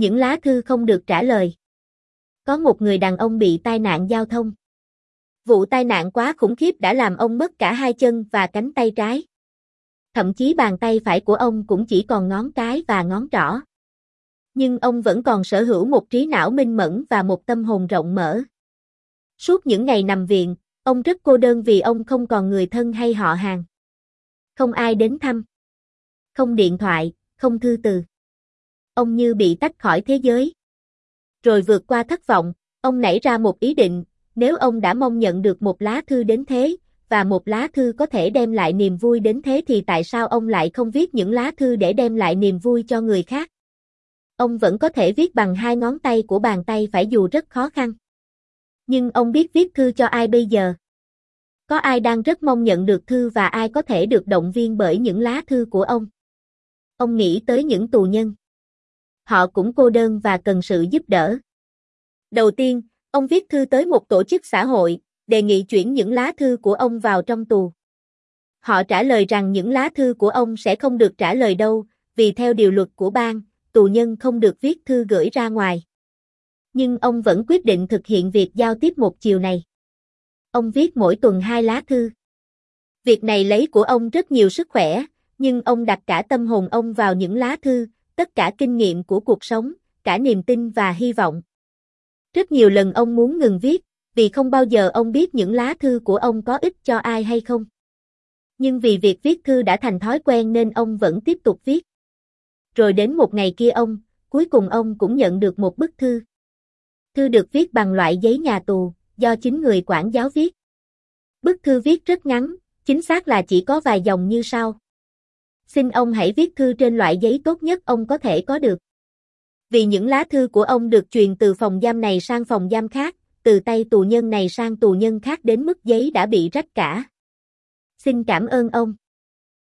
Những lá thư không được trả lời. Có một người đàn ông bị tai nạn giao thông. Vụ tai nạn quá khủng khiếp đã làm ông mất cả hai chân và cánh tay trái. Thậm chí bàn tay phải của ông cũng chỉ còn ngón cái và ngón trỏ. Nhưng ông vẫn còn sở hữu một trí não minh mẫn và một tâm hồn rộng mở. Suốt những ngày nằm viện, ông rất cô đơn vì ông không còn người thân hay họ hàng. Không ai đến thăm. Không điện thoại, không thư từ. Ông như bị tách khỏi thế giới. Rồi vượt qua thất vọng, ông nảy ra một ý định, nếu ông đã mong nhận được một lá thư đến thế, và một lá thư có thể đem lại niềm vui đến thế thì tại sao ông lại không viết những lá thư để đem lại niềm vui cho người khác? Ông vẫn có thể viết bằng hai ngón tay của bàn tay phải dù rất khó khăn. Nhưng ông biết viết thư cho ai bây giờ? Có ai đang rất mong nhận được thư và ai có thể được động viên bởi những lá thư của ông? Ông nghĩ tới những tù nhân. Họ cũng cô đơn và cần sự giúp đỡ. Đầu tiên, ông viết thư tới một tổ chức xã hội, đề nghị chuyển những lá thư của ông vào trong tù. Họ trả lời rằng những lá thư của ông sẽ không được trả lời đâu, vì theo điều luật của bang, tù nhân không được viết thư gửi ra ngoài. Nhưng ông vẫn quyết định thực hiện việc giao tiếp một chiều này. Ông viết mỗi tuần hai lá thư. Việc này lấy của ông rất nhiều sức khỏe, nhưng ông đặt cả tâm hồn ông vào những lá thư, tất cả kinh nghiệm của cuộc sống, cả niềm tin và hy vọng. Rất nhiều lần ông muốn ngừng viết, vì không bao giờ ông biết những lá thư của ông có ích cho ai hay không. Nhưng vì việc viết thư đã thành thói quen nên ông vẫn tiếp tục viết. Rồi đến một ngày kia ông, cuối cùng ông cũng nhận được một bức thư. Thư được viết bằng loại giấy nhà tù, do chính người quản giáo viết. Bức thư viết rất ngắn, chính xác là chỉ có vài dòng như sau. Xin ông hãy viết thư trên loại giấy tốt nhất ông có thể có được. Vì những lá thư của ông được truyền từ phòng giam này sang phòng giam khác, từ tay tù nhân này sang tù nhân khác đến mức giấy đã bị rách cả. Xin cảm ơn ông.